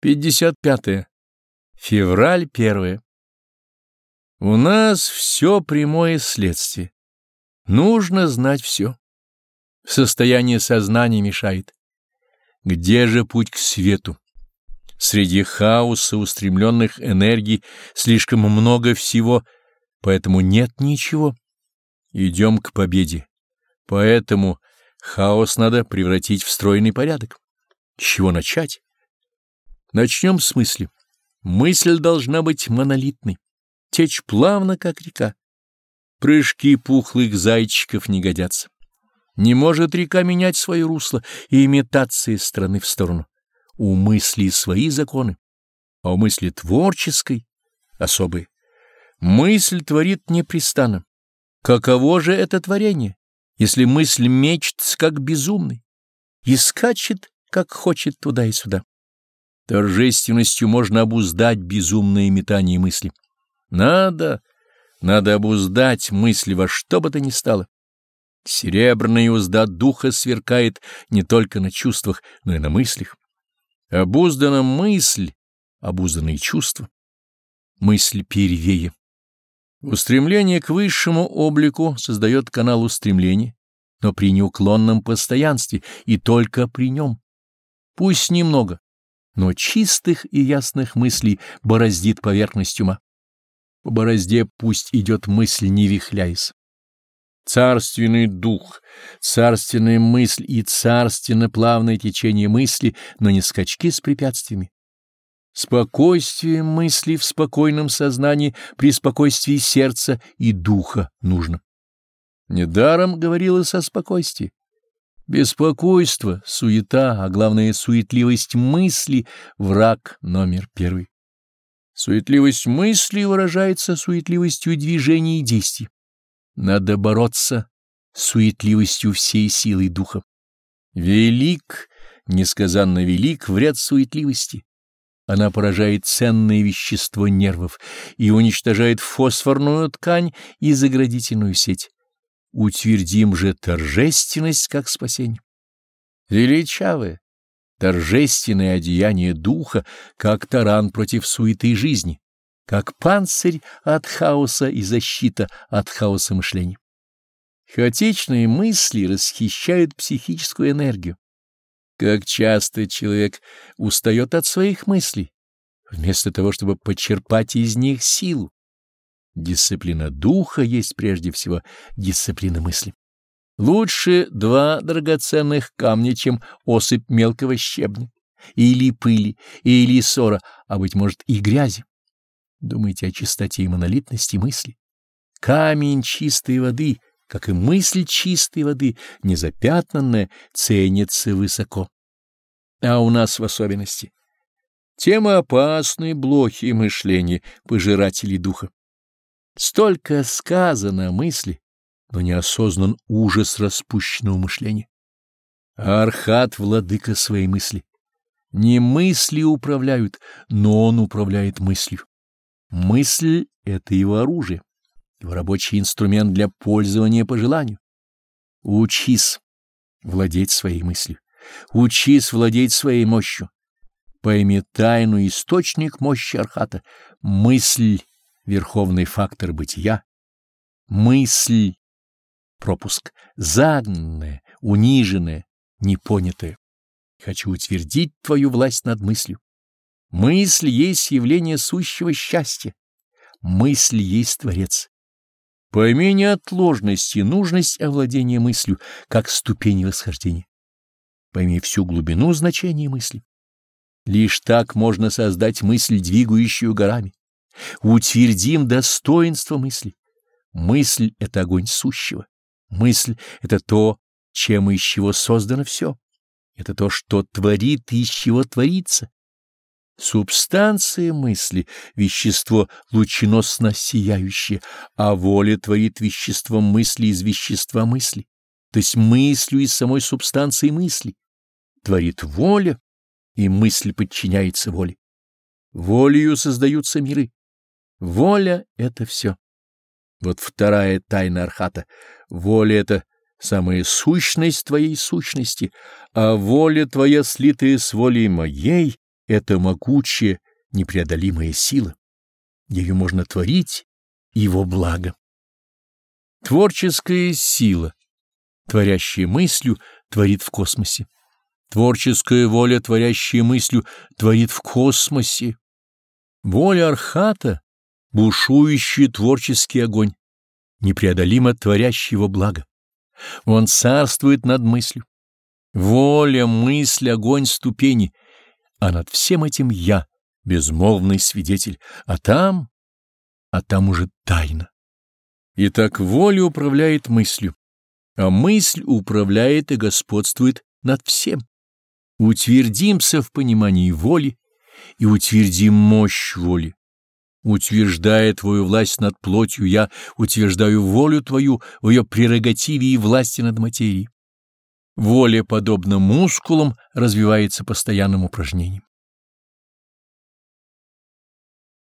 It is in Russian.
55. -е. Февраль 1. У нас все прямое следствие. Нужно знать все. Состояние сознания мешает. Где же путь к свету? Среди хаоса устремленных энергий слишком много всего, поэтому нет ничего. Идем к победе. Поэтому хаос надо превратить в стройный порядок. С чего начать? Начнем с мысли. Мысль должна быть монолитной, течь плавно, как река. Прыжки пухлых зайчиков не годятся. Не может река менять свое русло и из стороны в сторону. У мысли свои законы, а у мысли творческой — особые. Мысль творит непрестанно. Каково же это творение, если мысль мечется, как безумный, и скачет, как хочет туда и сюда? Торжественностью можно обуздать безумные метания мысли. Надо, надо обуздать мысли во что бы то ни стало. Серебряная узда духа сверкает не только на чувствах, но и на мыслях. Обуздана мысль, обузданы чувства. Мысль первее. Устремление к высшему облику создает канал устремления, но при неуклонном постоянстве и только при нем. Пусть немного, но чистых и ясных мыслей бороздит поверхность ума. По борозде пусть идет мысль, не вихляясь. Царственный дух, царственная мысль и царственно-плавное течение мысли, но не скачки с препятствиями. Спокойствие мысли в спокойном сознании при спокойствии сердца и духа нужно. Недаром говорилось о спокойствии. Беспокойство, суета, а главное суетливость мысли — враг номер первый. Суетливость мысли выражается суетливостью движений и действий. Надо бороться суетливостью всей силой духа. Велик, несказанно велик вред суетливости. Она поражает ценное вещество нервов и уничтожает фосфорную ткань и заградительную сеть утвердим же торжественность как спасение. Величавое, торжественное одеяние духа, как таран против суеты жизни, как панцирь от хаоса и защита от хаоса мышления. Хаотичные мысли расхищают психическую энергию. Как часто человек устает от своих мыслей, вместо того, чтобы почерпать из них силу. Дисциплина духа есть прежде всего дисциплина мысли. Лучше два драгоценных камня, чем осыпь мелкого щебня, или пыли, или ссора, а, быть может, и грязи. Думайте о чистоте и монолитности мысли. Камень чистой воды, как и мысль чистой воды, незапятнанная, ценится высоко. А у нас в особенности. Тема опасной блохи мышления, пожирателей духа. Столько сказано о мысли, но не осознан ужас распущенного мышления. Архат — владыка своей мысли. Не мысли управляют, но он управляет мыслью. Мысль — это его оружие, его рабочий инструмент для пользования по желанию. Учись владеть своей мыслью. Учись владеть своей мощью. Пойми тайну источник мощи Архата. Мысль верховный фактор бытия, мысль, пропуск, загнанное, униженное, непонятое. Хочу утвердить твою власть над мыслью. Мысль есть явление сущего счастья. Мысль есть Творец. Пойми неотложность и нужность овладения мыслью, как ступень восхождения. Пойми всю глубину значения мысли. Лишь так можно создать мысль, двигающую горами. Утвердим достоинство мысли. Мысль — это огонь сущего. Мысль — это то, чем и из чего создано все. Это то, что творит и из чего творится. Субстанция мысли — вещество лученосно сияющее, а воля творит вещество мысли из вещества мысли, то есть мыслью из самой субстанции мысли. Творит воля, и мысль подчиняется воле. Волею создаются миры. Воля — это все. Вот вторая тайна Архата. Воля — это самая сущность твоей сущности, а воля твоя, слитая с волей моей, это могучая, непреодолимая сила. Ею можно творить его благо. Творческая сила, творящая мыслью, творит в космосе. Творческая воля, творящая мыслью, творит в космосе. Воля Архата — бушующий творческий огонь, непреодолимо творящий его благо. Он царствует над мыслью. Воля, мысль, огонь ступени, а над всем этим я, безмолвный свидетель, а там, а там уже тайна. Итак, воля управляет мыслью, а мысль управляет и господствует над всем. Утвердимся в понимании воли и утвердим мощь воли. Утверждая Твою власть над плотью, я утверждаю волю Твою в ее прерогативе и власти над материей. Воля, подобно мускулам, развивается постоянным упражнением.